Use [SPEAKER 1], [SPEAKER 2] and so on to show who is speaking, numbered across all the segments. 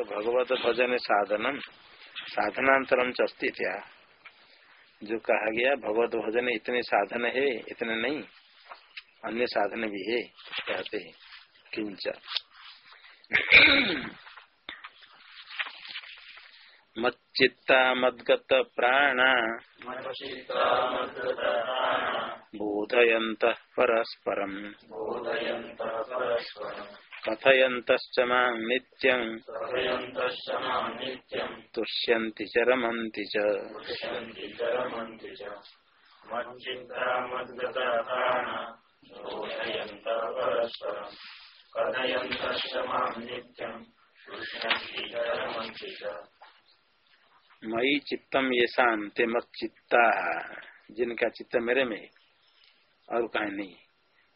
[SPEAKER 1] भगवत भजन साधनम साधनांतरम चस्ती क्या जो कहा गया भगवत भजन इतने साधन है इतने नहीं अन्य साधन भी है कहते हैं। किंच मच्चित्ता मद्गत प्राणा। बोधयंत परस्परम। कथयन्तश्च माँ नित्यं। तुष्यन्ति च रमन्ति च। मई चित्तम ये शांति मत चित्ता जिनका चित्त मेरे में और कहीं नहीं।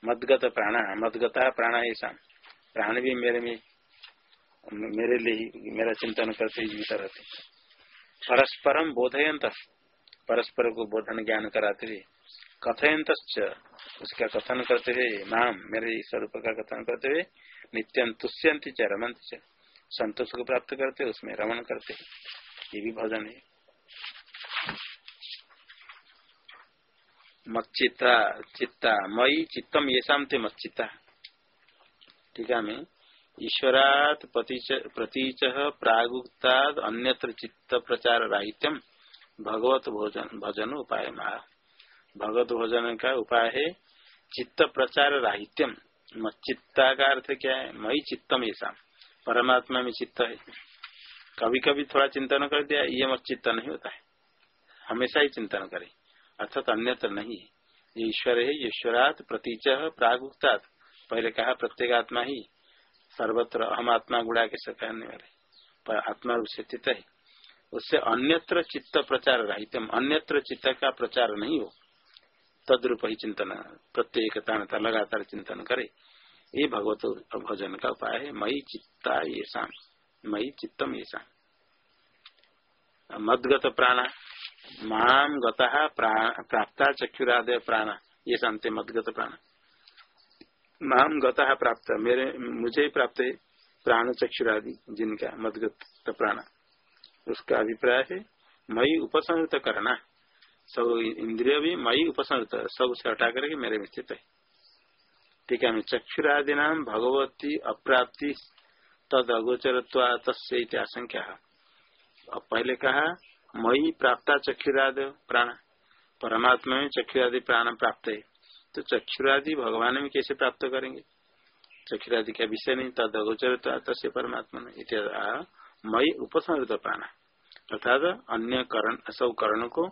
[SPEAKER 1] मदगत प्राणा मदगता प्राणा ये शाम प्राण भी मेरे में, मेरे लिए ही, मेरा चिंतन करते ही जीवित रहते। परस्परम बोधयंत परस्पर को बोधन ज्ञान कराते हुए कथयंत उसका कथन करते हुए, नाम, मेरे स्वरूप का कथन करते हुए, नित्यं तुष्यंत च रमंत संतोष को प्राप्त करते उसमें रमन करते ये भी भजन है। मच्चिता चित्ता मई चित्तम ये शाम थे मच्चिता टीका में ईश्वरात प्रतीच प्रागुक्ताद अन्यत्र चित्त प्रचार राहित्यम भगवत भोजन, भजन उपाय भगवत भोजन का उपाय है चित्त प्रचार राहित्यम चित्ता का अर्थ क्या है? मई चित्तम ऐसा परमात्मा में चित्त है। कभी कभी थोड़ा चिंतन कर दिया, ये मत चित्त नहीं होता है। हमेशा ही चिंतन करे। अर्थात अन्यत्र नहीं ये ईश्वर है, ईश्वरात प्रतीच प्रागुक्तात्। पहले कहा, प्रत्येक आत्मा ही सर्वत्र अहम आत्मा गुड़ा के कहने वाले पर आत्मा रूप से स्थित है। उससे अन्यत्र चित्त प्रचार राहित्यम अन्यत्र चित्त का प्रचार नहीं हो। तद्रूप ही चिंतन प्रत्येक लगातार चिंतन करे। ये भगवत भजन का उपाय है। मई चित्ता ये शाम मई चित्तम ये शाम मदगत प्राण माम गता प्राप्त चक्षुरादय प्राण। ये शांति मदगत प्राण। माम गता प्राप्त, मेरे, मुझे ही प्राप्त है प्राण चक्षुरादि, जिनका मदगत प्राण। उसका अभिप्राय है, मई उपसंहृत करना। सब इंद्रिय भी मई उपसंहृत, सबसे हटा करके मेरे में स्थित है। ठीक है चक्षुरादि नाम भगवती अप्राप्ति तद अगोचर तस्य आशंका। अब पहले कहा, मई प्राप्त चक्षुरादि प्राण, परमात्मा में चक्षुरादि प्राण प्राप्त है। तो चक्षुरादि भगवान में कैसे प्राप्त करेंगे? चक्षुरादि का विषय नहीं, तद अगोचर तस्य परमात्मा मई उपसंहृत प्राण अर्थात अन्य करण सब करण को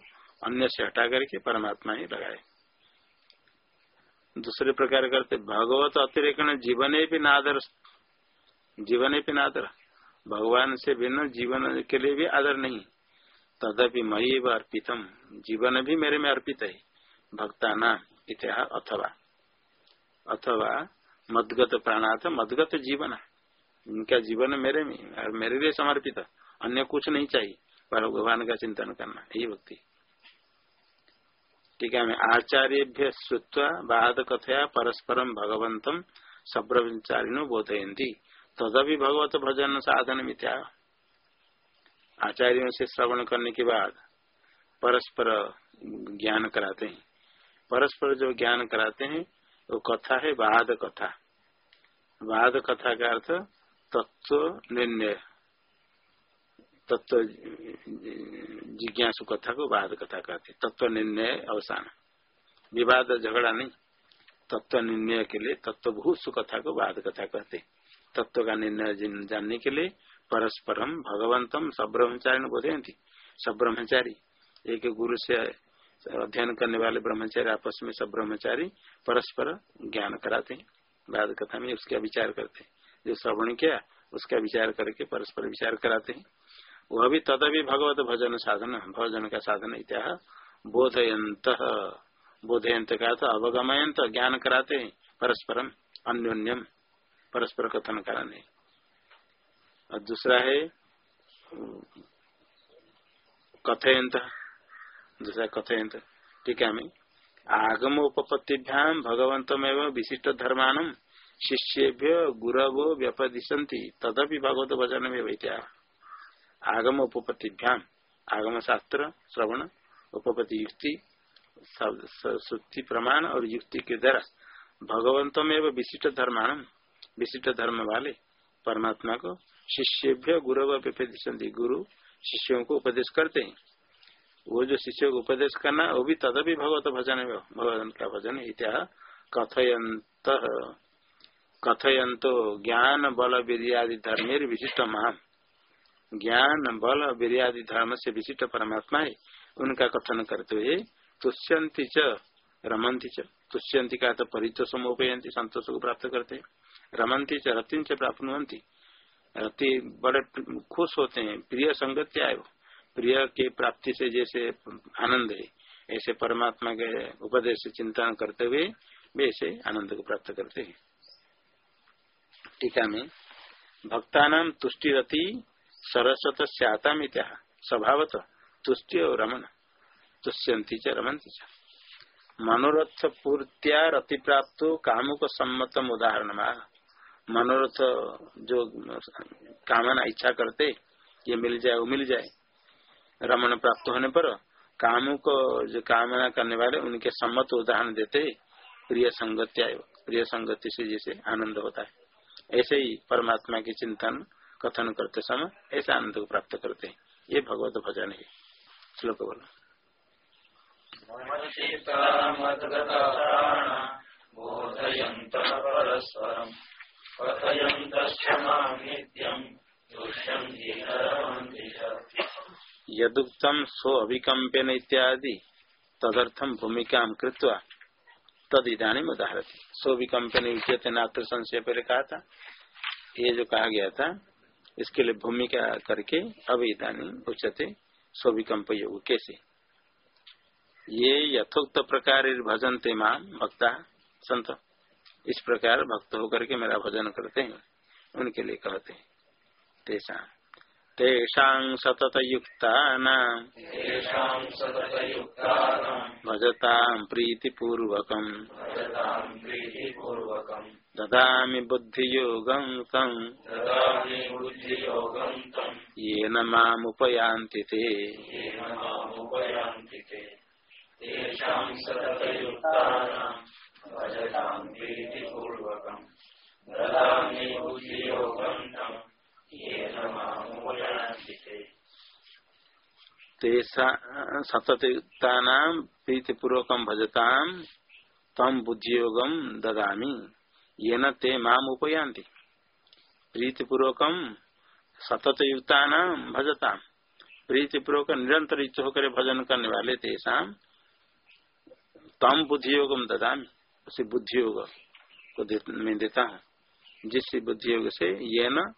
[SPEAKER 1] अन्य से हटा करके परमात्मा ही लगाए। दूसरे प्रकार करते, भगवत अतिरिक्त जीवन भी नादर, जीवन भी नादर। भगवान से भिन्न जीवन के लिए भी आदर नहीं। तदपि मई अर्पितम, जीवन भी मेरे में अर्पित है। भक्ता नाम। इतिहास अथवा। अथवा मदगत प्राणार्थ मदगत जीवन इनका जीवन मेरे में और मेरे लिए समर्पित अन्य कुछ नहीं चाहिए। पर भगवान का चिंतन करना, यही भक्ति। टीका में आचार्य श्रुवा बाद कथया परस्परम भगवंतम सब्रचारिणो बोधयती तदपि भगवत भजन साधन मिथ्या आचार्यों से श्रवण करने के बाद परस्पर ज्ञान कराते हैं। परस्पर जो ज्ञान कराते हैं, वो कथा है, वाद कथा। वाद कथा का अर्थ तत्व निर्णय। तत्व जिज्ञासु कथा को वाद कथा कहते तत्व निर्णय अवसान। विवाद झगड़ा नहीं। तत्व निर्णय के लिए तत्व तत्वभूत कथा को वाद कथा कहते तत्व का निर्णय जानने के लिए परस्परम भगवंतम सब्रह्मचारी बोधयती सब ब्रह्मचारी एक गुरु से अध्ययन करने वाले ब्रह्मचारी आपस में सब ब्रह्मचारी परस्पर ज्ञान कराते हैं। बाद कथा में उसका विचार करते हैं। जो श्रवण किया, उसका विचार करके परस्पर विचार कराते हैं। वह भी तदभी भगवत भजन साधन, भजन का साधन इत्या बोधयंत बोधयंत का था अवगमयंत ज्ञान कराते हैं। परस्परम अन्योन्यम परस्पर कथन कराने। और दूसरा है कथयंत दूसरा कथयंत टीका में आगम उपपत्तिभ्याम भगवंतमेव विशिष्ट धर्मान शिष्येभ्य गुरवो व्यपदिशंति तदपि भगवत भजन में वैत्या आगम उपपत्तिभ्याम आगम शास्त्र श्रवण उपपति युक्ति श्रुति प्रमाण और युक्ति के द्वारा भगवंत में विशिष्ट धर्मान विशिष्ट धर्म वाले परमात्मा को शिष्यभ्य गुरु व्यपदिशंति गुरु शिष्यों को उपदेश करते हैं। वो जो शिष्य को उपदेश करना वो भी तदपि भगवत भजन भगवान का भजन इत्या कथयंत कथयंतो ज्ञान बल वीरियादि धर्मेर विशिष्ट महान। ज्ञान बल वीरियादि धर्म से विशिष्ट परमात्मा है उनका कथन करते हुए तुष्यंति च रमंती च। तुष्यंति का तो परितोषम उपयंती संतोष को प्राप्त करते रमंती च रतिन च प्राप्त रति बड़े खुश होते हैं, प्रिय संगत आयो प्रिय के प्राप्ति से जैसे आनंद है, ऐसे परमात्मा के उपदेश से चिंतन करते हुए वे ऐसे आनंद को प्राप्त करते हैं। टीका में भक्ता तुष्टि रति सरस्वत स्याता स्वभावत तुष्टि और रमन तुष्यंती च रमंती च। मनोरथ पूर्त्या रति प्राप्त कामुक सम्मतम उदाहरण मनोरथ जो कामना इच्छा करते, ये मिल जाए, वो मिल जाए। रमन प्राप्त होने पर काम को, जो कामना करने वाले, उनके सम्मत उदाहरण देते प्रिय संगत्या प्रिय संगति से जैसे आनंद होता है। ऐसे ही परमात्मा की चिंतन, कथन करते समय ऐसे आनंद को प्राप्त करते हैं। ये भगवत भजन है। श्लोक बोलो। यदुक्तम स्व अभिकम्पेन इत्यादि तदर्थम भूमिका कृत्वा तद इधानी उदाहरती। सो विकम्पन उचित नात्र संशय पहले कहा था ये जो कहा गया था, इसके लिए भूमिका करके अब इधानी उच्चते सो विकम्प योग कैसे। ये यथोक्त प्रकार भजनते माम भक्ता, संत। इस प्रकार भक्त होकर के मेरा भजन करते हैं, उनके लिए कहते हैं। तेषा तेषां सततयुक्तानां भजतां प्रीतिपूर्वकम्। ददामि बुद्धियोगं तम्। येन मामुपयान्ति ते। भजतां प्रीतिपूर्वकम्। ददामि बुद्धियोगं तम्। सततयुक्ता प्रीतिपूर्वक भजता तम बुद्धियोगम ददामी। ये न ते प्रीतिपूर्वक सततयुक्ता भजता। प्रीतिपूर्वक निरंतर युक्त होकर भजन करने वाले तेषा तम बुद्धियोगम ददामी। उसे बुद्धियोग को देता हूँ। जिस बुद्धियोग से ये न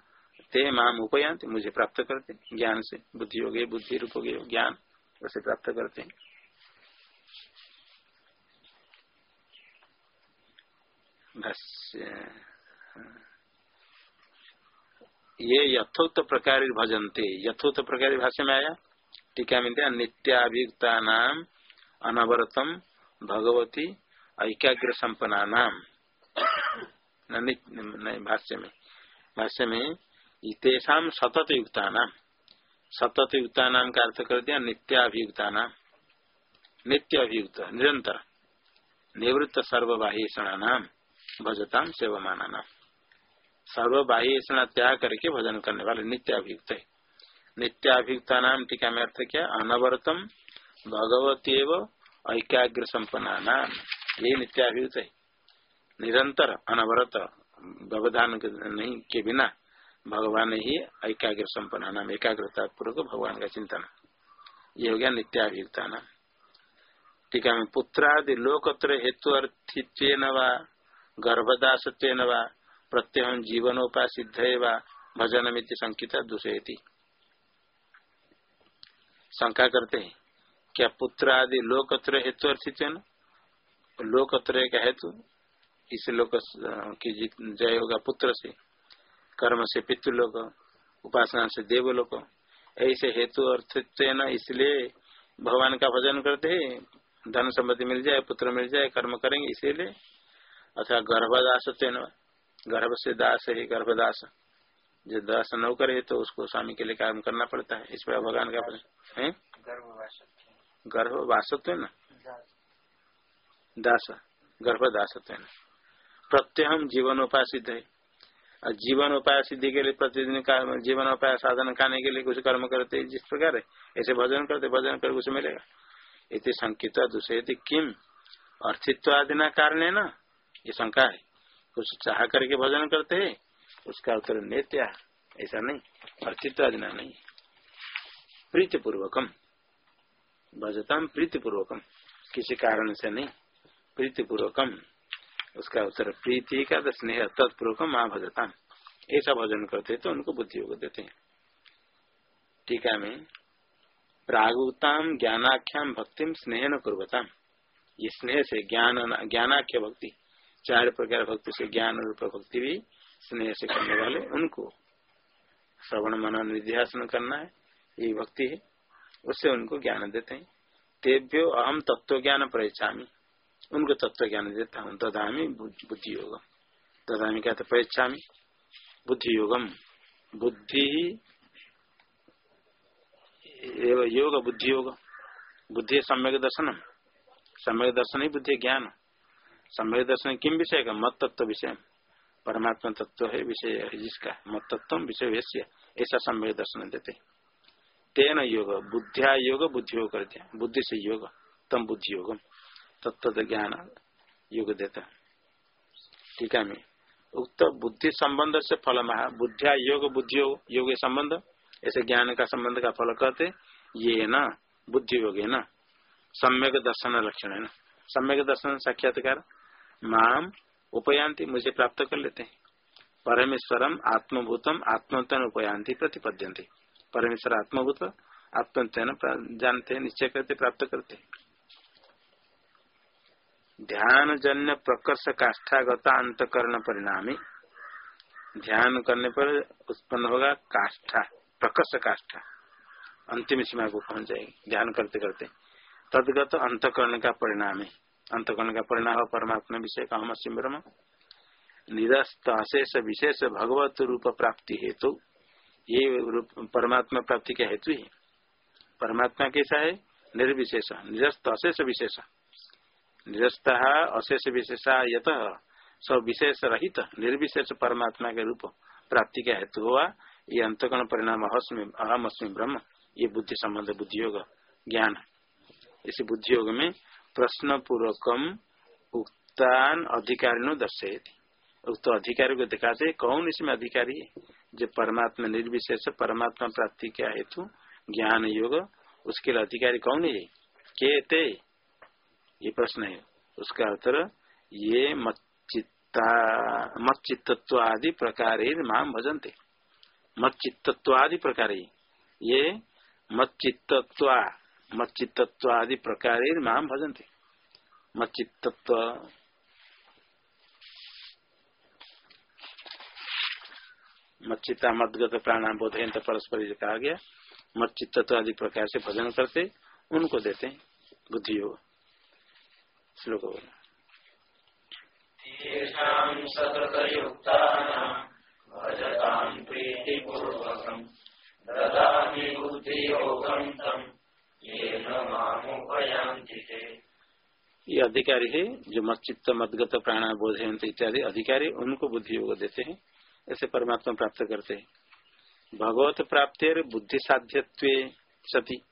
[SPEAKER 1] ते माम उपयांत मुझे प्राप्त करते। ज्ञान से बुद्धि हो गई बुद्धि रूप हो गई ज्ञान, उसे प्राप्त करते। हैं। ये यथोक्त प्रकार भजनते। यथोक्त प्रकार भाष्य में आया, टीका मिलते नित्याभियुक्ता नाम, अनवरतम, भगवती, ऐकाग्र संपन्ना नाम। भाष्य में। भाष्य में इतेषा सतत युक्ता नाम सतत युक्ता नाम का अर्थ कर दिया नित्याभियुक्ता नाम नित्य अभियुक्त निरंतर, निवृत्त सर्वबाह्यषणा नाम भजताम सेवमाना नाम सर्वबाह्यषणा त्याग करके भजन करने वाले नित्याभियुक्त है। नित्याभियुक्ता नाम टीका में अर्थ क्या? अनवरतम भगवती ऐकाग्र संपन्ना नाम ये नित्याभियुक्त है। निरंतर, अनवरत, व्यवधान नहीं, के बिना भगवान ही एकाग्र संपन्न, नाम एकाग्रता पूर्वक भगवान का चिंतन। ये हो गया नित्याभियुक्ता नाम टीका में पुत्रादि लोकत्र हेतु अर्थित्व व गर्भदासत्व व प्रत्यय जीवनोपासिद्ध व भजन मित्र संकित दूषयती। शंका करते हैं, क्या पुत्र आदि लोकत्र हेतु अर्थित्व लोकत्र का हेतु, इस लोक, की जय होगा पुत्र से। कर्म से पितृलोक, उपासना से देवलोक। ऐसे हेतु अर्थ न, इसलिए भगवान का भजन करते हैं धन संपत्ति मिल जाए, पुत्र मिल जाए, कर्म करेंगे, इसीलिए। अथवा गर्भदास गर्भ से दास है, गर्भदास। जो दास न करे तो उसको स्वामी के लिए काम करना पड़ता है, इस पर भगवान का भजन। है? गर्भ वासत्व है ना? दास गर्भ दासत्व प्रत्यय हम जीवन उपासित है। जीवन उपाय सिद्धि के लिए प्रतिदिन जीवन उपाय साधन खाने के लिए कुछ कर्म करते जिस प्रकार ऐसे भजन करते, भजन कर कुछ मिलेगा। इतनी संकित दूसरे किम। अर्थित्व आदि ना कारण है ना? ये शंका है। कुछ चाह करके भजन करते है, उसका उत्तर नेत्या। ऐसा नहीं। अर्थित्व आदि ना नहीं। प्रीति पूर्वकम भजता प्रीति पूर्वकम किसी कारण से नहीं। प्रीति पूर्वकम उसका उत्तर प्रीति का तो स्नेह तत्पूर्वकम माँ भजता ऐसा भजन करते तो उनको बुद्धि योग देते हैं। टीका में प्रागुताम ज्ञानाख्याम भक्ति स्नेह न कुरताम ये स्नेह से ज्ञान, ज्ञानाख्य भक्ति, चार प्रकार भक्ति से ज्ञान रूप भक्ति भी स्नेह से करने वाले उनको। श्रवण, मनन, निध्यासन करना है, ये भक्ति है, उससे उनको ज्ञान देते हैं। तेभ्यो अहम तत्व ज्ञान परीक्षा उनको तत्व ज्ञान देता हूँ। ददामी बुद्धि योगम ददामी क्या परीक्षा बुद्धि योगम बुद्धि योग बुद्धि योग बुद्धि सम्यक दर्शनम। सम्यक दर्शन ही बुद्धि ज्ञान। सम्यक दर्शन किम विषय का? मत तत्व विषय। परमात्मा तत्व है, विषय है जिसका? मत तत्व विषय वैश्य। ऐसा सम्यक दर्शन देते तेन योग। बुद्धिया योग बुद्धि योग करते बुद्धि से योग। तम बुद्धि योगम तत्व ज्ञान योग देता टीका में उक्त बुद्धि संबंध से फल महा बुद्धिया योग, बुद्धि योग संबंध। ऐसे ज्ञान का संबंध का फल कहते ये न, बुद्धि योग है न। सम्यक दर्शन लक्षण है न। सम्यक दर्शन साक्षात्कार, माम उपयांति मुझे प्राप्त कर लेते हैं। परमेश्वरम आत्मभूतम आत्मतन उपयांति प्रतिपद्यंते परमेश्वर आत्मभूत, आत्मतन जानते निश्चय करते, प्राप्त करते ध्यान जन्य प्रकर्ष काष्ठागता अंतकरण परिणामी। ध्यान करने पर उत्पन्न होगा काष्ठा प्रकर्ष काष्ठा अंतिम सीमा को पहुँच जाएगी, ध्यान करते करते। तदगत अंतकरण का परिणाम। है अंतकरण का परिणाम परमात्मा विषय का हम ब्रह्म निरस्त अशेष विशेष भगवत रूप प्राप्ति हेतु। ये रूप परमात्मा प्राप्ति का हेतु है। परमात्मा कैसा है? निर्विशेष, निरस्त अशेष विशेष। निरस्त अशेष विशेषा यत सब विशेष रहित निर्विशेष परमात्मा के रूप प्राप्ति का हेतु हुआ ये अंतकरण परिणाम अहम अस्मी ब्रह्म, ये बुद्धि संबंध बुद्धि योग ज्ञान। इस बुद्धि योग में प्रश्न पूर्वकम उक्तान अधिकारी दर्शे उक्त अधिकारी को दिखाते, कौन इसमें अधिकारी है? जो परमात्मा निर्विशेष, परमात्मा प्राप्ति का हेतु ज्ञान, योग, उसके लिए अधिकारी कौन है? के ते ये प्रश्न है। उसका उत्तर, ये मच्चित्तत्व आदि प्रकार माम भजनते। मच्चित्तत्व आदि प्रकार। ये मच्चित्तत्व मच्चित्तत्व आदि प्रकार माम भजनते। मच्चित्तत्व। मच्चिता मदगत प्राणाम बोधयंत परस्पर कहा गया। मच्चित्तत्व आदि प्रकार से भजन करते, उनको देते। हैं बुद्धि योग श्लोक बोला ये अधिकारी है जो मच्चित्त मदगत प्राणा बोध इत्यादि अधिकारी उनको बुद्धि योग देते हैं ऐसे परमात्मा प्राप्त करते हैं। भगवत प्राप्ति बुद्धि साध्य सती।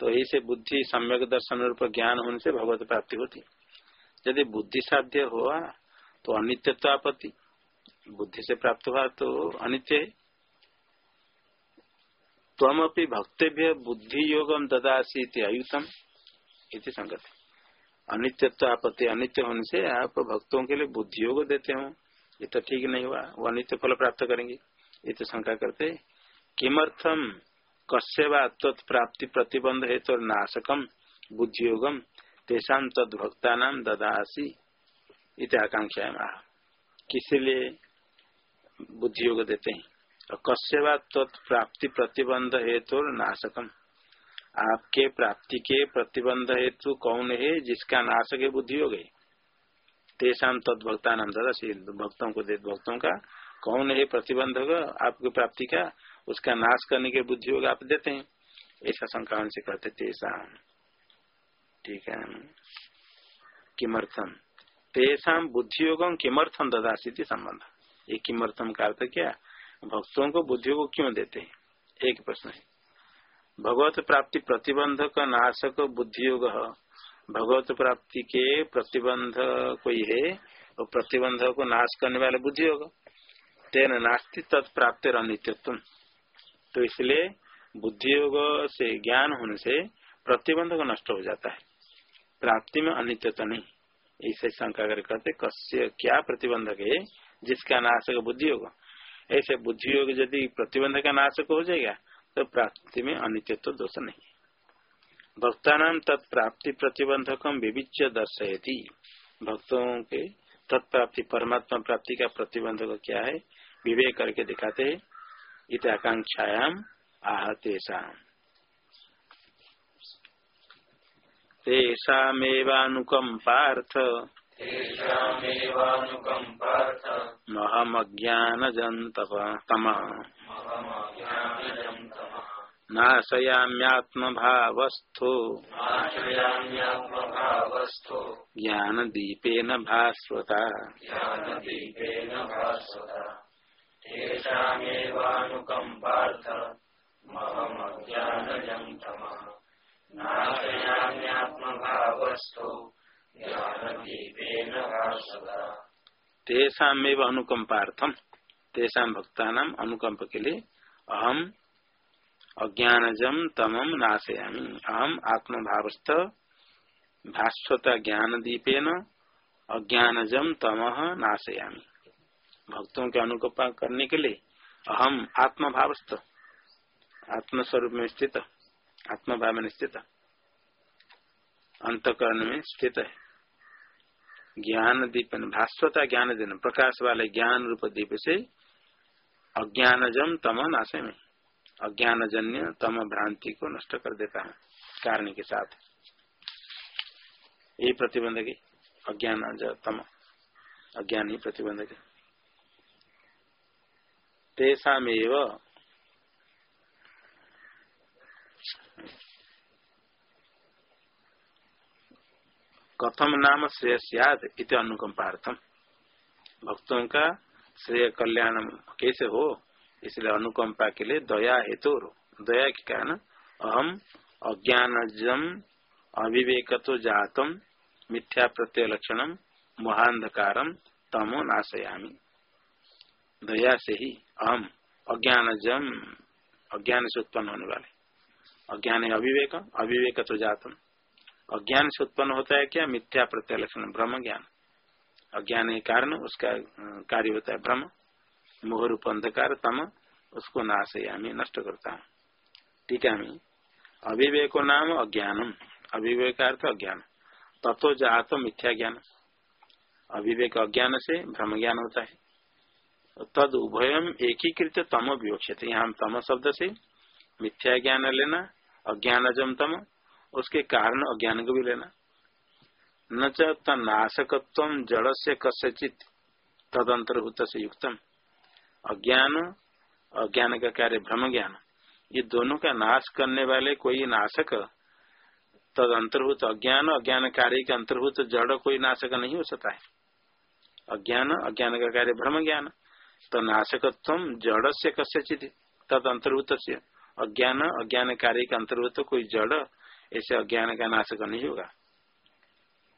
[SPEAKER 1] तो ऐसे बुद्धि सम्यक दर्शन रूप ज्ञान होने से भगवत प्राप्ति होती। यदि बुद्धि साध्य हुआ तो अनित्य आपत्ति। बुद्धि से प्राप्त हुआ तो अनित्य है। तम अपनी भक्तव्य बुद्धि योगम ददासी अयुतम इति संगत। अनित्यत्व आपत्ति, अनित्य होने से आप भक्तों के लिए बुद्धि योग देते हो। ये तो ठीक नहीं हुआ, वो अनित्य फल प्राप्त करेंगे। ये तो शंका करते किमर्थम? कस्यवा तत्प्राप्ति प्रतिबंध हेतु तो नाशकम, बुद्धियोगम, तेषा तदभक्ता नाम ददासी इत आकांक्षा किसलिए बुद्धि योग देते हैं? और कस्यवा तत्प्राप्ति प्रतिबंध हेतु तो नाशकम। आपके प्राप्ति के प्रतिबंध हेतु कौन है जिसका नाशक है बुद्धि योग है? तेषाम तद भक्ता नाम दादा भक्तों को दे भक्तों का कौन है प्रतिबंधक आपकी प्राप्ति का उसका नाश करने के बुद्धि होगा आप देते हैं। ऐसा शंका से कहते तेषाम ठीक है। किमर्थम? तेषाम बुद्धि योग किमर्थम ददासी संबंध। ये किमर्थम का अर्थ क्या? भक्तों को बुद्धियों को क्यों देते हैं? एक प्रश्न है। भगवत प्राप्ति प्रतिबंधक नाशक बुद्धि योग भगवत प्राप्ति के प्रतिबंध कोई है, वो प्रतिबंध को नाश करने वाले बुद्धि होगा तेन नास्ति तत्प्राप्ति तो इसलिए बुद्धि योग से, ज्ञान होने से प्रतिबंध को नष्ट हो जाता है। प्राप्ति में अनित्यता नहीं। इसे शंका कर कहते क्या प्रतिबंधक है, जिसका नाशक बुद्धि योग ऐसे बुद्धि योग यदि प्रतिबंध का नाशक हो जाएगा तो प्राप्ति में अनित्यत्व दोष नहीं भक्ता नाम तत्प्राप्ति प्रतिबंधकम विविच्य दर्शयती। भक्तों के तत्प्राप्ति परमात्मा प्राप्ति का प्रतिबंधक क्या है, विवेक करके दिखाते है। इत आकांक्षायाम आह तेषाम तेषामेवानुकम्पार्थ महमज्ञानजन्तप तमः नाशयाम्यात्मभावस्थो ज्ञानदीपेन भास्वता
[SPEAKER 2] तेषामेवानुकम्पार्थ महमज्ञानजं तमः नाशयाम्यात्मभावस्थो ज्ञानदीपेन
[SPEAKER 1] तेषा भक्ता अनुकंप के लिए अहम अज्ञानजम तमम नाशयामी। अहम आत्म भावस्थ भास्वत ज्ञान दीपेन अज्ञानजम तम नाशयामी। भक्तों के अनुकंपा करने के लिए अहम आत्म भावस्थ आत्म स्वरूप में स्थित आत्म भाव में स्थित अंतकरण में स्थित है। ज्ञान दीपन, भास्वता ज्ञान दिन, प्रकाश वाले ज्ञान रूप दीप से अज्ञानजम तम नाशे में अज्ञान जन्य तम भ्रांति को नष्ट कर देता है, कारण के साथ। यही प्रतिबंध प्रतिबंधक अज्ञान तम, अज्ञान ही। प्रतिबंधक कथम नाम श्रेय सियाद इत अनुकंपार्थम भक्तों का श्रेय कल्याण कैसे हो? इसलिए अनुकंपा के लिए दया हेतु दया के कारण अहम अज्ञानजम अविवेक तो जातम, मिथ्या प्रत्यय लक्षणम महांधकारम तमो नाशयामी। दया से ही। अहम अज्ञान जम अज्ञान से उत्पन्न होने वाले अज्ञान है अविवेक अविवेक तो जातम अज्ञान से उत्पन्न होता है क्या? मिथ्या प्रत्यय लक्षण ब्रह्म ज्ञान अज्ञान के कारण, उसका कार्य होता है ब्रह्म। मोह रूप अंधकार, तम, उसको नाशयामी नष्ट करता हूँ। टीका में। अविवेको नाम अज्ञानम। अविवेक अर्थ अज्ञान। तत्व जात मिथ्या ज्ञान। अविवेक अज्ञान से भ्रम ज्ञान होता है। तद उभयम एकीकृत तम विवक्षित यहाँ तम शब्द से मिथ्या ज्ञान लेना अज्ञानजम तम, उसके कारण अज्ञान को भी लेना। न चाशकत्व जड़ से कस्यचित तदंतर्भूत से युक्तम। अज्ञान अज्ञान का कार्य भ्रम ज्ञान ये दोनों का नाश करने वाले कोई नाशक तद अंतर्भूत अज्ञान अज्ञान कार्य के अंतर्भूत जड़ कोई नाशक नहीं हो सकता है। अज्ञान अज्ञान का कार्य भ्रम ज्ञान तो नाशकत्व जड़ से कस्य तद अंतर्भूत अज्ञान अज्ञान कार्य के अंतर्भूत कोई जड़, ऐसे अज्ञान का नाशक नहीं होगा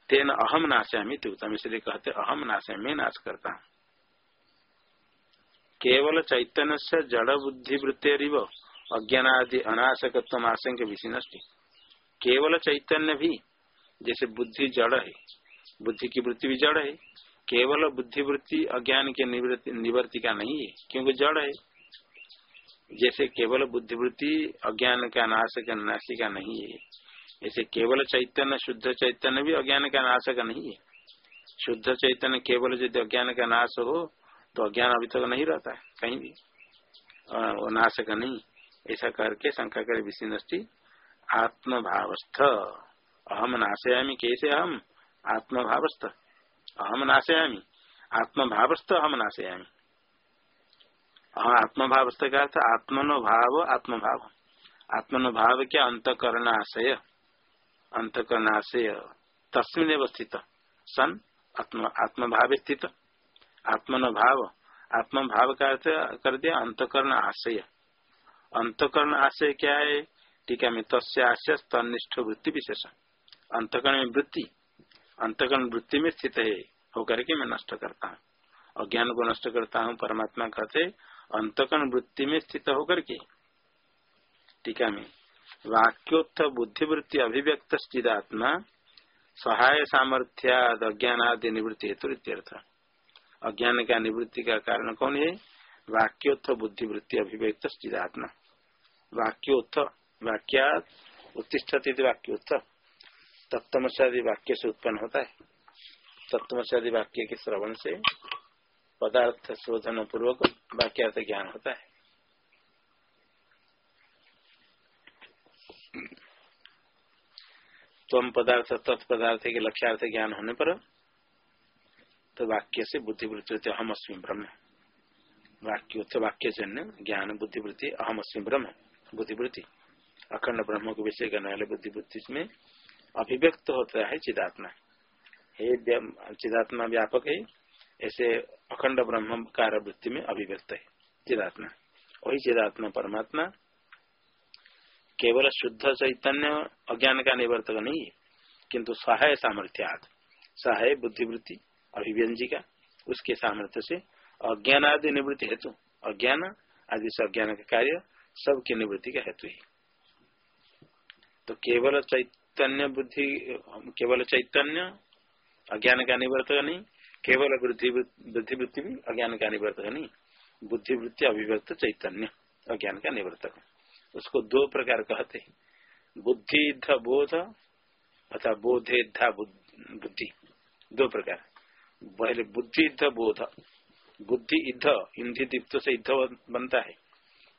[SPEAKER 1] तेन अहम नाश्यामी तुम इसलिए कहते अहम नाश में नाश करता हूँ। केवल चैतन्य से जड़ बुद्धि वृत्तिव अज्ञानादि अनाशकत्व आशंक विषय केवल चैतन्य भी, जैसे बुद्धि जड़ है, बुद्धि की वृत्ति भी जड़ है केवल बुद्धिवृत्ति, अज्ञान के निवृत्ति का नहीं है, क्योंकि जड़ है। जैसे केवल बुद्धिवृत्ति, अज्ञान का नाश का नाशी का नहीं है। ऐसे केवल चैतन्य, शुद्ध चैतन्य भी अज्ञान का नाश का नहीं है। शुद्ध चैतन्य केवल यदि अज्ञान का नाश हो तो अज्ञान अभी तक नहीं रहता है, कहीं भी। वो नाशक नहीं ऐसा करके शंका करे विषय आत्मभावस्थ। अहम नाशयामी, कैसे हम आत्मभावस्थ। अहम नाशयामी आत्मभावस्थ अहम नाशयामी आत्मभावस्थ का अर्थ आत्मनो भाव आत्मभाव। आत्मनो भाव क्या अंतकरण आशय अंतकरण आशय तस्मिन स्थित। सन आत्म, आत्मभाव स्थित। आत्मन भाव आत्म भाव का अर्थ कर दिया अंतकरण आशय अंतकरण आशय क्या है? टीका में तस्य आशय तनिष्ठ वृत्ति विशेष अंतकरण में वृत्ति। अंतकरण वृत्ति में स्थित है, होकर के मैं नष्ट करता हूँ। अज्ञान को नष्ट करता हूँ, परमात्मा कहते अंतकरण वृत्ति में स्थित होकर के। टीका में वाक्योत्थ बुद्धिवृत्ति अभिव्यक्त स्थितात्मा सहाय सामर्थ्याद अज्ञान आदि निवृत्ति हेतु अज्ञान का निवृत्ति का कारण कौन है? वाक्योत्थ बुद्धिवृत्ति अभिव्यक्त स्थितात्मा वाक्योत्थ वाक्या उत्तिष्ठती वाक्योत्थ। तत्वशादी वाक्य से उत्पन्न होता है। तत्वशादी वाक्य के श्रवण से पदार्थ शोधन पूर्वक वाक्यार्थ ज्ञान होता है। तम पदार्थ, तत्पदार्थ के लक्ष्यार्थ ज्ञान होने पर तो वाक्य से बुद्धिवृत्ति होती अहम अस्मी ब्रह्म। वाक्य तो वाक्य जन्य ज्ञान, बुद्धिवृत्ति, अहम ब्रह्म, बुद्धिवृत्ति। अखंड ब्रह्म को विषय करने वाले बुद्धिवृत्ति में अभिव्यक्त होता है चिदात्मा। हे चिदात्मा व्यापक है, ऐसे अखंड ब्रह्म कार वृत्ति में अभिव्यक्त है चिदात्मा। वही चिदात्मा परमात्मा, केवल शुद्ध चैतन्य अज्ञान का निवर्तक नहीं है, किंतु सहाय सामर्थ्याद सहाय, बुद्धिवृत्ति, अभिव्यंजी का, उसके सामर्थ्य से अज्ञान आदि निवृत्ति हेतु। अज्ञान आदि से अज्ञान का कार्य सबकी निवृत्ति का हेतु ही। तो केवल चैतन्य बुद्धि, केवल चैतन्य, अज्ञान का निवर्तक नहीं। केवल बुद्धि बुद्धिवृत्ति भी अज्ञान का निवर्तक नहीं। बुद्धिवृत्ति अभिव्यक्त चैतन्य, अज्ञान का निवर्तक उसको दो प्रकार कहते बुद्धि बोध अथवा बोधे बुद्धि दो प्रकार। पहले बुद्धि बोध। बुद्धि युद्ध इंधि दीप्त से युद्ध बनता है।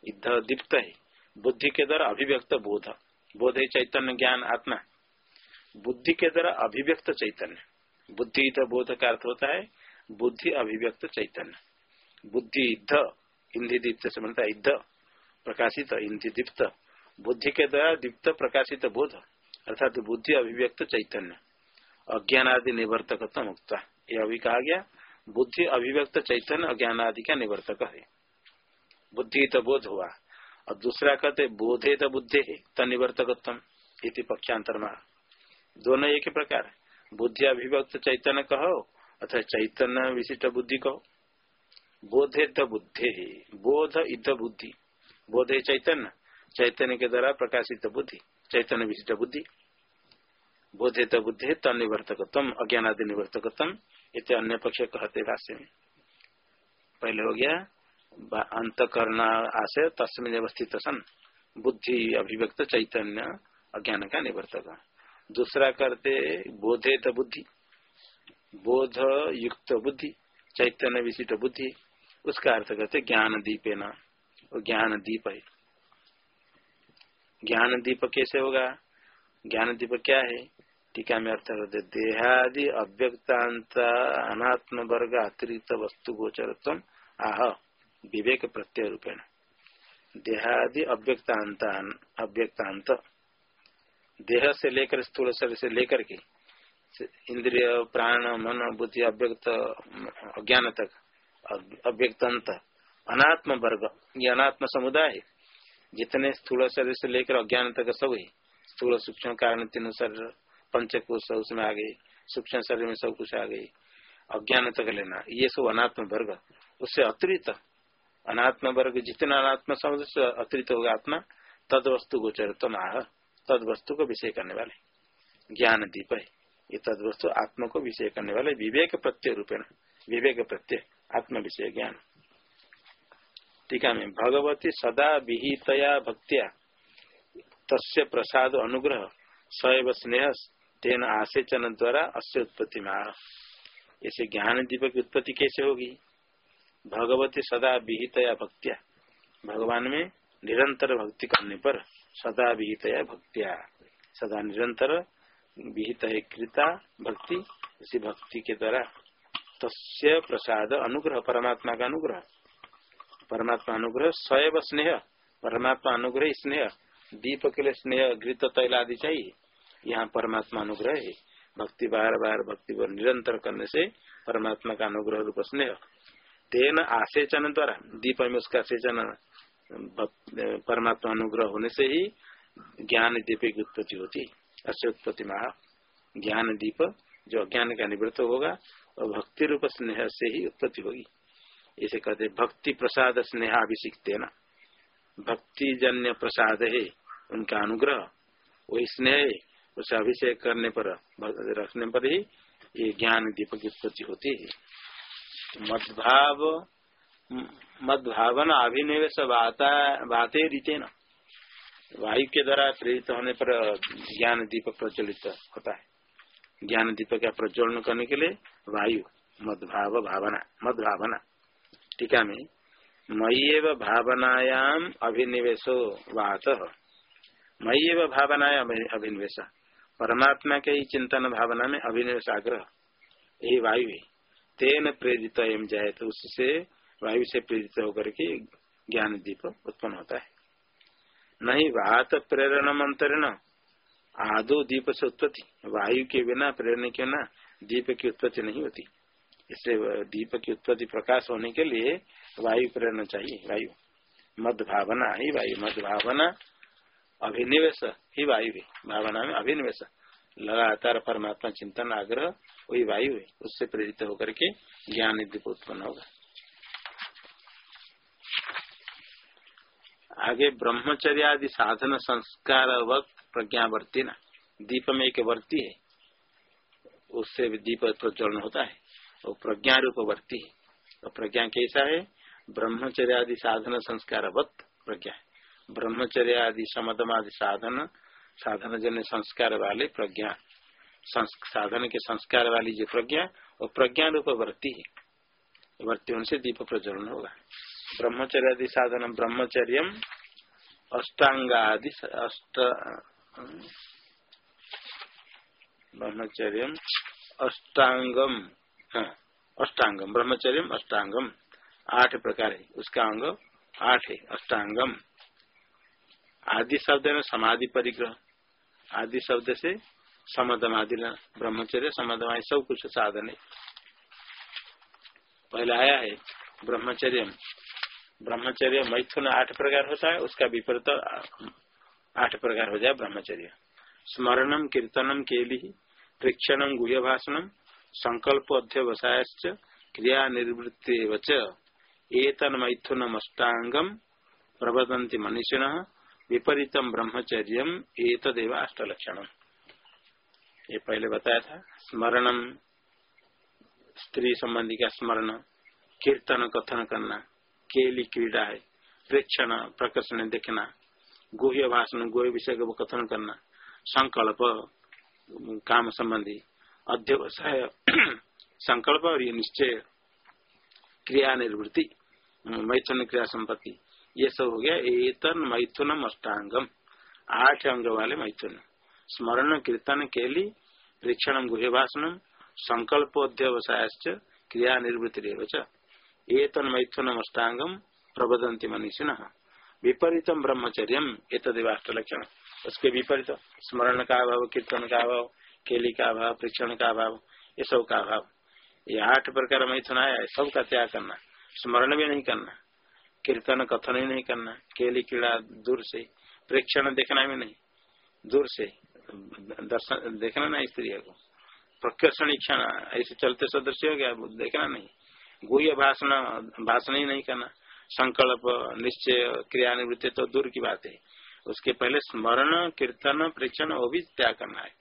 [SPEAKER 1] युद्ध दीप्त है। बुद्धि के द्वारा अभिव्यक्त बोध। बोध है चैतन्य, ज्ञान, आत्मा। बुद्धि के द्वारा अभिव्यक्त चैतन्य। बुद्धि युद्ध बोध का अर्थ होता है, बुद्धि अभिव्यक्त चैतन्य। बुद्धि युद्ध इंधि दीप्त से बनता है प्रकाशित इंधि दीप्त। बुद्धि के द्वारा दीप्त, प्रकाशित बोध, अर्थात बुद्धि अभिव्यक्त चैतन्य। अज्ञान आदि निवर्तक मुक्त। ये अभी कहा गया, बुद्धि अभिव्यक्त चैतन्य अज्ञान आदि का निवर्तक है। बुद्धि तो बोध हुआ। और दूसरा कहते बोधे तो बुद्धि है तनिवर्तकत्म इति पक्षांतर में दोनों एक ही प्रकार बुद्धि अभिव्यक्त चैतन्य कहो, अथवा चैतन्य विशिष्ट बुद्धि कहो। बोधे द बुद्धि, बोध इध बुद्धि। बोध चैतन्य चैतन्य के द्वारा प्रकाशित बुद्धि, चैतन्य विशिष्ट बुद्धि। बोधे तो बुद्धि तनिवर्तकत्म अज्ञान आदि निवर्तकत्म इतने अन्य पक्ष कहते भाष्य में। पहले हो गया अंतकरण आशय, तस्मिन अवस्थित सन। बुद्धि अभिव्यक्त चैतन्य, अज्ञान का निवर्तक। दूसरा करते बोधे तो बुद्धि। बोध युक्त बुद्धि, चैतन्य विशिष्ट बुद्धि, उसका अर्थ करते ज्ञान दीपे न ज्ञान दीप है। ज्ञान दीप कैसे होगा? ज्ञान दीप क्या है? टीका में अर्थ करते देहादि अव्यक्तांत अनात्म वर्ग अतिरिक्त वस्तु गोचर आह, विवेक प्रत्यय रूपेण। देहादि अव्यक्तांत अव्यक्तांत। देह से लेकर स्थूल शरीर से लेकर के इंद्रिय, प्राण, मन, बुद्धि, अव्यक्त, अज्ञान तक अव्यक्तांत अनात्म वर्ग, ये अनात्म समुदाय, जितने स्थूल शरीर से लेकर अज्ञान तक सब है, स्थूल सूक्ष्म कारण तीनों शरीर, पंचकोश, उसमें आ गई, सूक्ष्म शरीर में सब कुछ आ गई, अज्ञान तक लेना, ये सब अनात्म वर्ग, उससे अतिरिक्त, अनात्म वर्ग जितना अनात्म समझ से अतिरिक्त होगा आत्मा तद वस्तु गोचर तो नाह। तद वस्तु को विषय करने वाले। ज्ञान दीप है। ये तद वस्तु आत्मा को विषय करने वाले। विवेक प्रत्यय रूपेण विवेक प्रत्यय, आत्म विषय ज्ञान। टीका में भगवती सदा विहितया भक्तिया। तस्य प्रसाद अनुग्रह, सैव स्नेह, तेन आसेचन द्वारा अस्य उत्पत्ति ऐसे ज्ञान दीप की उत्पत्ति कैसे होगी? भगवती सदा विहितया भक्तिया। भगवान में निरंतर भक्ति करने पर सदा विहितया भक्तिया। सदा निरंतर विहित है कृता भक्ति, इसी भक्ति के द्वारा तस्य प्रसाद अनुग्रह, परमात्मा का अनुग्रह। परमात्मा अनुग्रह सैव स्नेह, परमात्मा अनुग्रह स्नेह। दीप के लिए स्नेह, घृत, तैल आदि चाहिए। यहाँ परमात्मा अनुग्रह है। भक्ति बार बार भक्ति पर निरंतर करने से परमात्मा का अनुग्रह रूप स्नेह। तेन आसेचन द्वारा, दीप में उसका सेचन परमात्मा अनुग्रह होने से ही ज्ञान दीप की उत्पत्ति होती अस्य उत्पत्ति महा ज्ञान दीप, जो अज्ञान का निवृत्त होगा, और भक्ति रूप स्नेह से ही उत्पत्ति होगी। इसे कहते भक्ति प्रसाद स्नेहाभिषिक्त ना। भक्ति जन्य प्रसाद है, उनका अनुग्रह, वही स्नेह उसे अभिषेक करने पर, रखने पर ही ये ज्ञान दीप की उत्पत्ति होती है। मदभाव मदभावना अभिनिवेश बाते रीते न। वायु के द्वारा प्रेरित होने पर ज्ञान दीप प्रज्वलित होता है। ज्ञान दीप का प्रज्वलन करने के लिए वायु, मदभाव, भावना मद भावना टीका में, मय्यव भावनायाम अभिनिवेशो वात। मई एव भावनायाम अभिनिवेश। परमात्मा के ही चिंतन भावना में अभिनिवेश आग्रह। यही वायु है तेन प्रेरित एम जाए तो उससे वायु से प्रेरित होकर के ज्ञान दीप उत्पन्न होता है। नहीं, वात प्रेरण मंत्रण आदो दीप से उत्पत्ति। वायु के बिना प्रेरणा के बिना दीप की उत्पत्ति नहीं होती। इसलिए दीप की उत्पत्ति प्रकाश होने के लिए वायु प्रेरणा चाहिए, वायु। मद भावना ही वायु। मद भावना अभिनिवेश ही वायु है। भावना में अभिनिवेश। लगातार परमात्मा चिंतन, आग्रह, वही वायु है। उससे प्रेरित होकर के ज्ञान दीप उत्पन्न होगा। आगे ब्रह्मचर्य आदि साधन संस्कार वक्त प्रज्ञावर्ती ना। दीप में एक वर्ती है। उससे दीप प्रज्वलन होता है। और प्रज्ञा रूप वर्ती है। तो प्रज्ञा कैसा है? ब्रह्मचर्य आदि साधन संस्कार वक्त प्रज्ञा ब्रह्मचर्य आदि समदम आदि साधन साधन जन संस्कार वाले प्रज्ञा। साधन के संस्कार वाली जो प्रज्ञा, वो प्रज्ञा रूप वर्ती है। वर्ती उनसे दीप प्रज्वलन होगा। ब्रह्मचर्य आदि साधन, ब्रह्मचर्य अष्टांगादि अष्ट, ब्रह्मचर्य अष्टांगम अष्टांगम ब्रह्मचर्य अष्टांगम आठ प्रकार है उसका अंग, आठ है अष्टांगम आदि शब्द में समाधि परिग्रह। आदि शब्द से समदमादि ब्रह्मचर्य समदमा सब कुछ साधन है। पहले आया है ब्रह्मचर्य ब्रह्मचर्य मैथुन आठ प्रकार होता है, उसका विपरीत आठ प्रकार हो जाए ब्रह्मचर्य। स्मरणम कीर्तनम केली, प्रेक्षण गुह्य भाषणम संकल्प अध्यवसाय क्रिया निवृत्ति एतन मैथुनम अष्टांगम प्रबदंती मनीषिण विपरीतम ब्रह्मचर्य एतदेव अष्टलक्षण ये पहले बताया था स्मरणम स्त्री संबंधी का स्मरण, कीर्तन, कथन करना। केली क्रीड़ा है, प्रेक्षण, प्रकर्षण देखना, गुह्य भाषण, गुह्य विषय को कथन करना, संकल्प, काम संबंधी, अध्यवसाय, संकल्प और ये निश्चय, क्रिया निर्वृत्ति, मैथुन क्रिया संपत्ति, ये सब हो गया एतन मैथुनम अष्टांगम, आठ अंग वाले मैथुन, स्मरण, कीर्तन, केली, प्रेक्षण, गुह्य भाषण संकल्पोध्यवसाय क्रिया निवृत्ति एतन मैथुनम अष्टांगम प्रबदंती मनीषिण विपरीतम ब्रह्मचर्य एतदेवाष्टलक्षण। उसके विपरीत स्मरण का अभाव कीर्तन का अभाव केली का अभाव प्रेक्षण का अभाव ये सब का अभाव ये आठ प्रकार मैथुन आया सब का त्याग करना स्मरण भी नहीं करना, कीर्तन कथन ही नहीं करना, केली क्रीड़ा दूर से, प्रेक्षण देखना भी नहीं, दूर से, दर्शन देखना नहीं स्त्री को। प्रकर्षण इच्छा ऐसे चलते सदस्य हो गया देखना नहीं। गुह्य भाषण भाषण ही नहीं करना। संकल्प, निश्चय, क्रियानिवृत्ति तो दूर की बात है। उसके पहले स्मरण, कीर्तन, प्रेक्षण, वो भी त्याग करना है।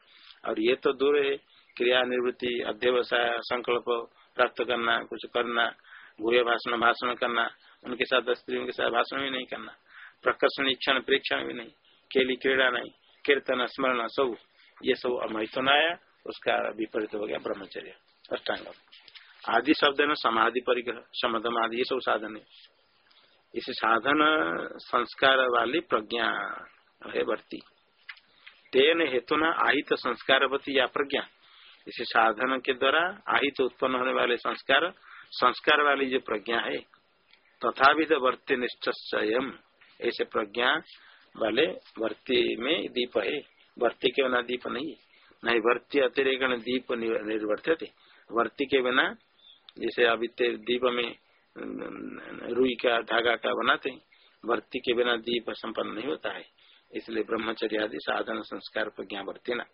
[SPEAKER 1] और ये तो दूर है। क्रिया निवृत्ति अध्यवसाय, संकल्प प्राप्त करना, कुछ करना, गुह्य भाषण भाषण करना, उनके साथ स्त्रियों के साथ भाषण भी नहीं करना। प्रकर्षण इच्छन प्रेक्षण भी नहीं। केली क्रीड़ा नहीं। कीर्तन, स्मरण सब ये सब अमैथुन आया उसका विपरीत हो गया ब्रह्मचर्य। अष्टांग। आदि शब्द न, समाधि परिग्रह समदम आदि, ये सब साधन है। इस साधन संस्कार वाली प्रज्ञा है वर्ती तेन हेतु न आहित संस्कारवती या प्रज्ञा। इसे साधन के द्वारा आहित उत्पन्न होने वाले संस्कार संस्कार वाली जो प्रज्ञा है तथा भी तो वर्त्य निश्चय ऐसे प्रज्ञा वाले वर्ती में दीप है। वर्ती के बिना दीप नहीं नहीं वर्ती अतिरिक्त दीप निर्वर्त वर्ती के बिना जैसे अभी दीप में रुई का, धागा का बनाते वर्ती के बिना दीप संपन्न नहीं होता है। इसलिए ब्रह्मचर्य आदि साधन संस्कार प्रज्ञा वर्ती ना।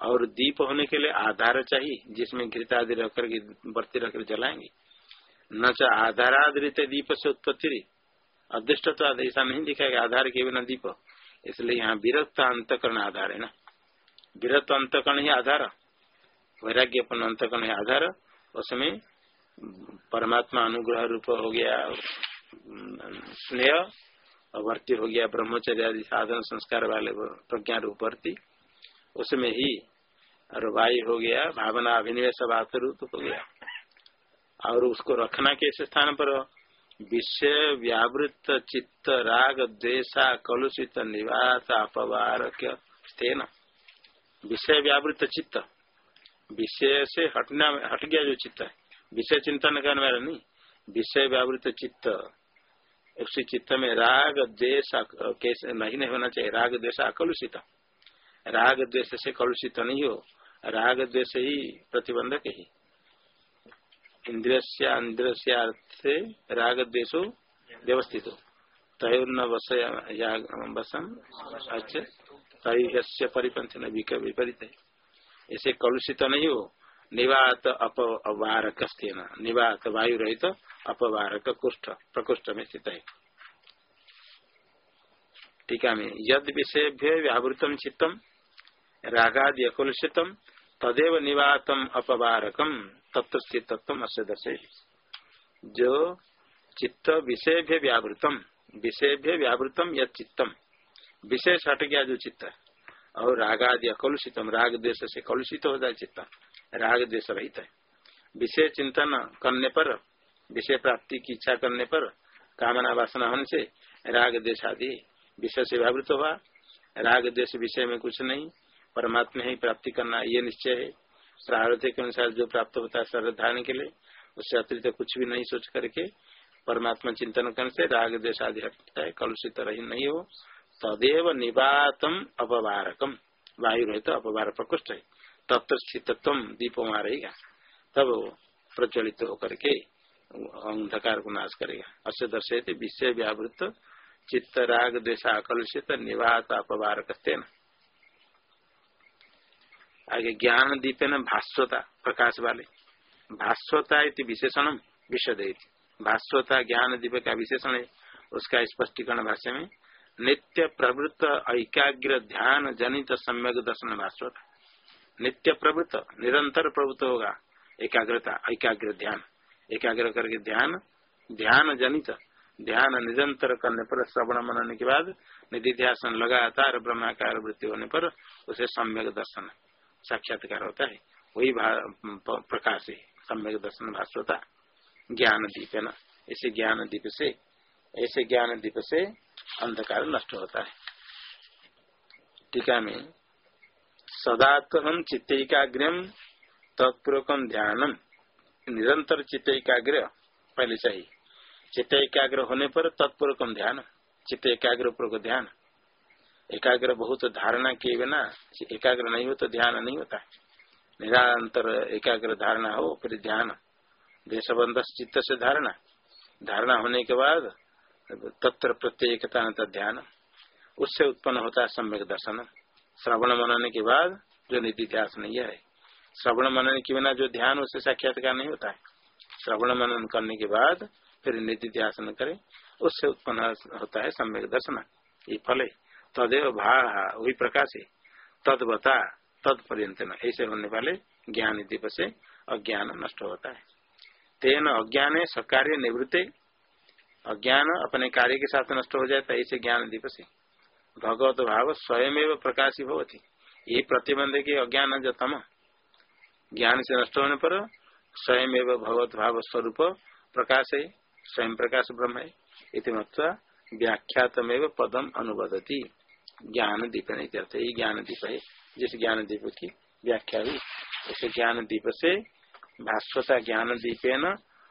[SPEAKER 1] और दीप होने के लिए आधार चाहिए, जिसमें घृत आदि रखकर बर्ती रखकर जलाएँगे। न चाह आधाराधृत दीप से उत्पत्ति अदृष्ट तो ऐसा नहीं दिखाएगा, आधार के बिना दीप। इसलिए यहाँ विरक्त अंतकरण आधार है ना। विरक्त अंतकरण ही आधार। वैराग्यपन अंतकरण है आधार। उसमें परमात्मा अनुग्रह रूप हो गया, स्नेह वर्ती हो गया, ब्रह्मचर्य आदि साधन संस्कार वाले प्रज्ञा रूप वर्ती उसमें ही और वायु हो गया, भावना अभिनिवेश रूप हो गया। और उसको रखना कैसे स्थान पर? विषय व्यावृत चित्त राग द्वेषा कलुषित निवास अपवार विषय व्यावृत चित्त। विषय से हटना हट गया जो चित्त है, विषय चिंतन करने वाला नहीं, विषय व्यावृत चित्त। उसी चित्त में राग कैसे नहीं होना चाहिए। राग, द्वेष अकलुषित राग, द्वेष से कलुषित नहीं हो। राग, द्वेष ही प्रतिबंधक ही। इंद्रिय से राग, द्वेषो व्यवस्थित हो। तय वसम अच्छा। तय परिपंथ न विपरीत। है ऐसे कलुषित नहीं हो। निवात अपवारक स्थित निवात वायु रहित तो अपवारक कुष्ठ प्रकोष्ठ में स्थित है टीका में, यद विषय व्यावृतम चित्तम, रागादि अकुलषितम, तदेव निवातम अपवारकम तत्व स्थितत्व अश्य दर्शे जो चित्त विषय व्यावृतम विषय व्यावृतम या चित्तम। विषय हट गया जो चित्त और राग आदि अकलुषितम राग देश से कलुषित हो जाए चित्त। राग देश रहित है। विषय चिंतन करने पर, विषय प्राप्ति की इच्छा करने पर, कामना वासना होने से राग देश आदि विषय से व्यावृत हुआ राग देश विषय में कुछ नहीं, परमात्मा ही प्राप्ति करना ये निश्चय है। प्रारब्ध के अनुसार जो प्राप्त होता है श्रद्धारण के लिए, उससे अतिरिक्त कुछ भी नहीं सोच करके परमात्मा चिंतन करने से राग देश आदि हटता है कलुषित रही नहीं हो। तदेव निवातम अपवारकम। वायु रहे तो अपवार प्रकोष्ठ। है तत्व स्थितत्व दीप रहेगा तब प्रज्वलित होकर के अंधकार को नाश करेगा। अस्य दर्शे विषय व्यावृत चित्त राग देशा अकलुषित निवात अपवारक आगे ज्ञान दीप न भास्वता प्रकाश वाले। भास्वता विशेषण विशद भास्वता ज्ञान दीप का विशेषण है। उसका स्पष्टीकरण भाष्य में नित्य प्रवृत्त ऐकाग्र ध्यान जनित सम्यक दर्शन भास्वता। नित्य प्रवृत्त, निरंतर प्रवृत्त होगा। एकाग्रता एकाग्र ध्यान। एकाग्र करके ध्यान ध्यान जनित। ध्यान निरंतर करने पर श्रवण मनने के बाद निधि ध्यान लगातार ब्रह्माकार वृत्ति होने पर उसे सम्यक दर्शन, साक्षात्कार होता है। वही प्रकाश है, सम्यक दर्शन भास्वता। ज्ञान दीप है ना? ऐसे ज्ञान दीप से, ऐसे ज्ञान दीप से अंधकार नष्ट होता है। टीका में सदात्म चित्त एकाग्र तत्पूर्वक ध्यानम। निरंतर चित्त एकाग्र पहले चाहिए। चित्त एकाग्र होने पर तत्पूर्वक ध्यान चित्त एकाग्र पूर्वक ध्यान। एकाग्र बहुत धारणा किए बिना, एकाग्र नहीं हो तो ध्यान नहीं होता। निरंतर एकाग्र धारणा हो, फिर ध्यान। देशबंध चित्त से धारणा। धारणा होने के बाद तत्र प्रत्येकता ध्यान उससे उत्पन्न होता है सम्यक दर्शन। श्रवण मनने के बाद जो नीति ध्यास नहीं है। श्रवण मनन के बिना जो ध्यान, उससे साक्षात्कार नहीं होता है। श्रवण मनन करने के बाद फिर नीति ध्यासन करे। उससे उत्पन्न होता है सम्यक दर्शन। ये फल है। तदेव भा, वही प्रकाश है। तद बता तद पर्यंत ऐसे होने वाले ज्ञान दीप से अज्ञान नष्ट होता है। तेन अज्ञाने सकार्य निवृत्ते अज्ञान अपने कार्य के साथ नष्ट हो जाता है ऐसे ज्ञान दीप से भगवत भाव स्वयं प्रकाशी भवती। ये प्रतिबंध के अज्ञान जो तम ज्ञान से नष्ट होने पर स्वयं भगवत भाव स्वरूप प्रकाश है, स्वयं प्रकाश ब्रह्म है। इति व्याख्यातमेव पदम अनुबदती ज्ञान दीप करते ये ज्ञान दीप है। जिस ज्ञान दीप की व्याख्या हुई ऐसे ज्ञान दीप से भास्वता ज्ञान दीपे न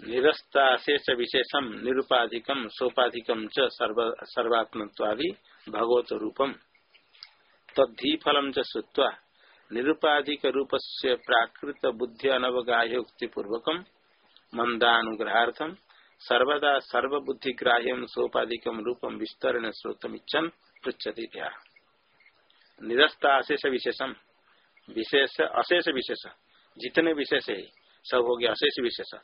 [SPEAKER 1] निरस्ताशेष विशेषम निरुपाधिकम सोपाधिकम च सर्वात्मत्वादि भगवत रूपम तद्धि फलम च श्रुवा निरुपाधिक रूप से प्राकृत बुद्धि अनवगाह्य पूर्वक मंदानुग्रहार्थम सर्वदा सर्वबुद्धिग्राह्यम सोपाधिकम रूपम विस्तरण श्रोतमिच्छन पृछति क्या निरस्ता अशेष विशेषम विशेष, अशेष विशेष, जितने विशेष है, सब हो गया अशेष विशेष।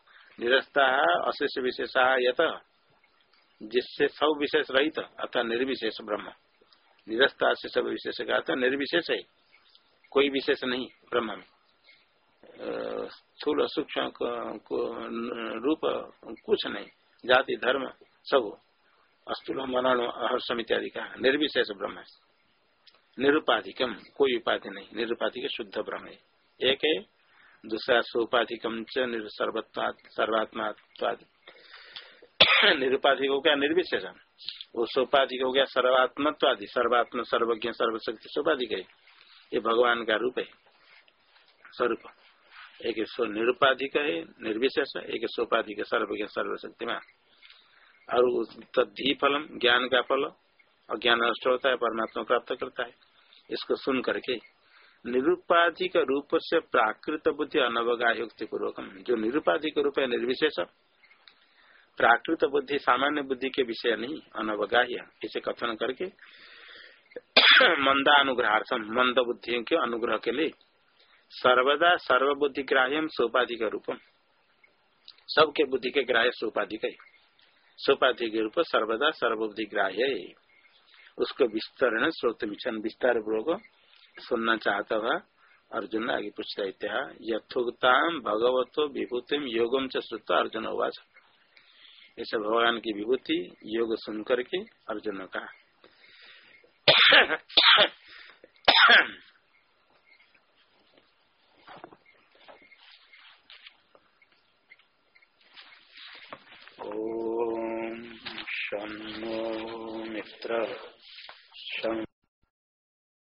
[SPEAKER 1] निरस्ता अशेष विशेष यत, जिससे सब विशेष रहित अर्थात निर्विशेष ब्रह्म। निरस्ता अशेष विशेष का अर्थ निर्विशेष है। कोई विशेष नहीं ब्रह्म में। स्थूल, सूक्ष्म रूप, कुछ नहीं। जाति, धर्म, सब। अस्तुल मनन हर्षम इत्यादि का निर्विशेष ब्रह्म है। निरुपाधिकम, कोई उपाधि नहीं। निरुपाधिक शुद्ध ब्रह्म है। एक है दूसरा सोपाधिकम सर्वात्मा निरुपाधिक हो गया निर्विशेष। वो सोपाधिक हो गया सर्वात्मत्वादि। सर्वात्म, सर्वज्ञ, सर्वशक्ति सोपाधिक है। ये भगवान का रूप है। स्वरूप। एक निरुपाधिक है, निर्विशेष एक सोपाधिक, सर्वज्ञ, सर्वशक्तिमान। और तद्धि फलम ज्ञान का फल, अज्ञान नष्ट होता है, परमात्मा प्राप्त करता है। इसको सुन करके निरुपाधिक रूप से प्राकृत बुद्धि अनवगा युक्ति जो निरुपाधिक रूप है, निर्विशेष। प्राकृत बुद्धि, सामान्य बुद्धि के विषय नहीं, अनवगाह्य, इसे कथन करके मंदानुग्रहार्थम, मंद बुद्धि के अनुग्रह के लिए। सर्वदा सर्वबुद्धि ग्राह्यम सोपाधिक रूपम। सबके बुद्धि के ग्राह्य सोपाधिक है। सोपाधिक रूप सर्वदा सर्वबुद्धि ग्राह्य उसको विस्तरण, स्रोत मिशन विस्तार पूर्वक सुनना चाहता था। अर्जुन आगे पूछता है यथोक्ताम भगवतो विभूतिम योगम च श्रुता अर्जुन उवाच। ऐसे भगवान की विभूति, योग सुन करके अर्जुन का ओम शो मित्र